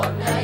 我们。